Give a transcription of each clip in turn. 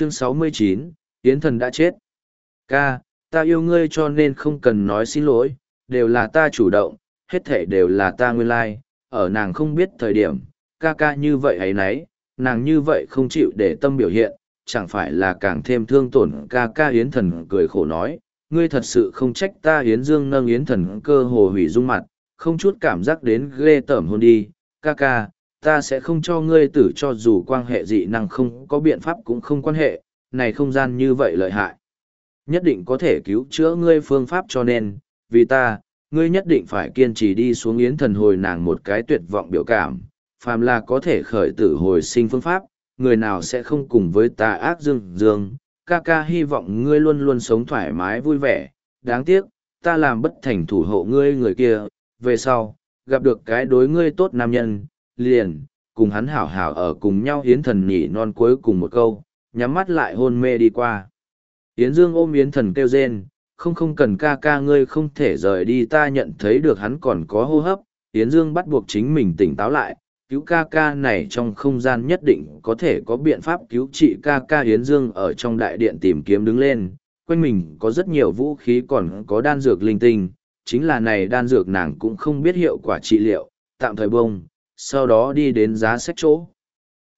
chương 69, Yến thần đã chết. Ca, ta yêu ngươi cho nên không cần nói xin lỗi, đều là ta chủ động, hết thể đều là ta nguyên lai, like. ở nàng không biết thời điểm, ca ca như vậy ấy nấy, nàng như vậy không chịu để tâm biểu hiện, chẳng phải là càng thêm thương tổn ca ca Yến thần cười khổ nói, ngươi thật sự không trách ta Yến Dương nâng Yến thần cơ hồ hủy dung mặt, không chút cảm giác đến ghê tởm hôn đi, ca ca, ta sẽ không cho ngươi tử cho dù quan hệ dị năng không có biện pháp cũng không quan hệ, này không gian như vậy lợi hại. Nhất định có thể cứu chữa ngươi phương pháp cho nên, vì ta, ngươi nhất định phải kiên trì đi xuống yến thần hồi nàng một cái tuyệt vọng biểu cảm, phàm là có thể khởi tử hồi sinh phương pháp, người nào sẽ không cùng với ta ác dương dương, ca ca hy vọng ngươi luôn luôn sống thoải mái vui vẻ, đáng tiếc, ta làm bất thành thủ hộ ngươi người kia, về sau, gặp được cái đối ngươi tốt nam nhân, liền, cùng hắn hảo hảo ở cùng nhau Yến thần nhỉ non cuối cùng một câu, nhắm mắt lại hôn mê đi qua. Yến Dương ôm Yến thần kêu rên, không không cần ca ca ngươi không thể rời đi ta nhận thấy được hắn còn có hô hấp, Yến Dương bắt buộc chính mình tỉnh táo lại, cứu ca ca này trong không gian nhất định có thể có biện pháp cứu trị ca ca Yến Dương ở trong đại điện tìm kiếm đứng lên, quanh mình có rất nhiều vũ khí còn có đan dược linh tinh, chính là này đan dược nàng cũng không biết hiệu quả trị liệu, tạm thời bông, sau đó đi đến giá sách chỗ.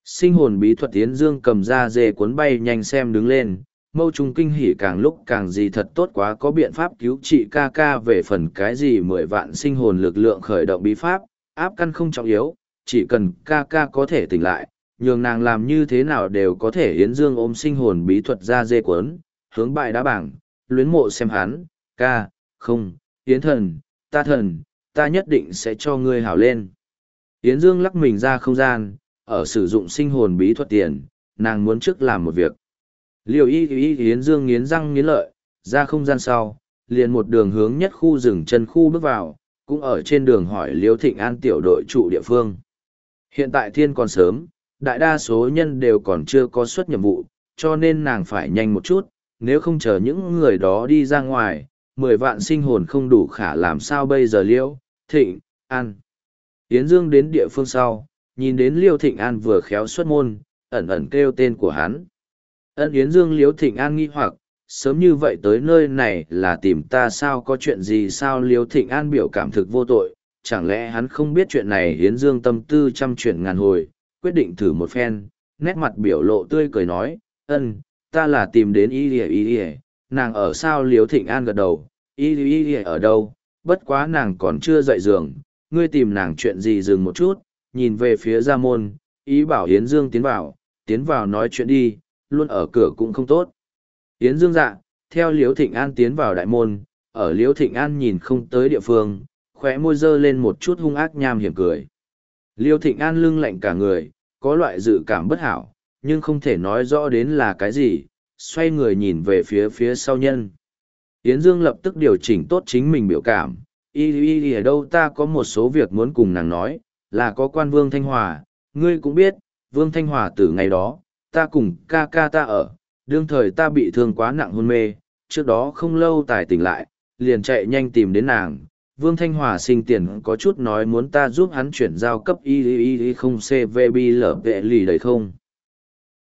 Sinh hồn bí thuật Yến Dương cầm ra dê cuốn bay nhanh xem đứng lên, mâu trùng kinh hỉ càng lúc càng gì thật tốt quá có biện pháp cứu trị ca ca về phần cái gì mười vạn sinh hồn lực lượng khởi động bí pháp, áp căn không trọng yếu, chỉ cần ca ca có thể tỉnh lại, nhường nàng làm như thế nào đều có thể Yến Dương ôm sinh hồn bí thuật ra dê cuốn, hướng bại đá bảng, luyến mộ xem hắn, ca, không, Yến thần, ta thần, ta nhất định sẽ cho ngươi hảo lên. Yến Dương lắc mình ra không gian, ở sử dụng sinh hồn bí thuật tiền, nàng muốn trước làm một việc. Liều y y Yến Dương nghiến răng nghiến lợi, ra không gian sau, liền một đường hướng nhất khu rừng chân khu bước vào, cũng ở trên đường hỏi Liêu Thịnh An tiểu đội trụ địa phương. Hiện tại thiên còn sớm, đại đa số nhân đều còn chưa có xuất nhiệm vụ, cho nên nàng phải nhanh một chút, nếu không chờ những người đó đi ra ngoài, mười vạn sinh hồn không đủ khả làm sao bây giờ Liêu, Thịnh, An. Yến Dương đến địa phương sau, nhìn đến Liêu Thịnh An vừa khéo xuất môn, ẩn ẩn kêu tên của hắn. Ân Yến Dương Liêu Thịnh An nghi hoặc, sớm như vậy tới nơi này là tìm ta sao có chuyện gì sao Liêu Thịnh An biểu cảm thực vô tội, chẳng lẽ hắn không biết chuyện này Yến Dương tâm tư trăm chuyển ngàn hồi, quyết định thử một phen, nét mặt biểu lộ tươi cười nói, ân, ta là tìm đến y lìa y lìa, nàng ở sao Liêu Thịnh An gật đầu, y lìa y lìa ở đâu, bất quá nàng còn chưa dậy giường, ngươi tìm nàng chuyện gì dừng một chút, nhìn về phía gia môn, ý bảo Yến Dương tiến vào, tiến vào nói chuyện đi, luôn ở cửa cũng không tốt. Yến Dương dạ, theo Liễu Thịnh An tiến vào đại môn, ở Liễu Thịnh An nhìn không tới địa phương, khóe môi dơ lên một chút hung ác nham hiểm cười. Liễu Thịnh An lưng lạnh cả người, có loại dự cảm bất hảo, nhưng không thể nói rõ đến là cái gì, xoay người nhìn về phía phía sau nhân. Yến Dương lập tức điều chỉnh tốt chính mình biểu cảm, y y y ở đâu ta có một số việc muốn cùng nàng nói, là có quan Vương Thanh Hòa, ngươi cũng biết, Vương Thanh Hòa từ ngày đó, ta cùng ca ca ta ở, đương thời ta bị thương quá nặng hôn mê, trước đó không lâu tài tỉnh lại, liền chạy nhanh tìm đến nàng. Vương Thanh Hòa sinh tiền có chút nói muốn ta giúp hắn chuyển giao cấp y y y không CVB lở vệ lì đấy không.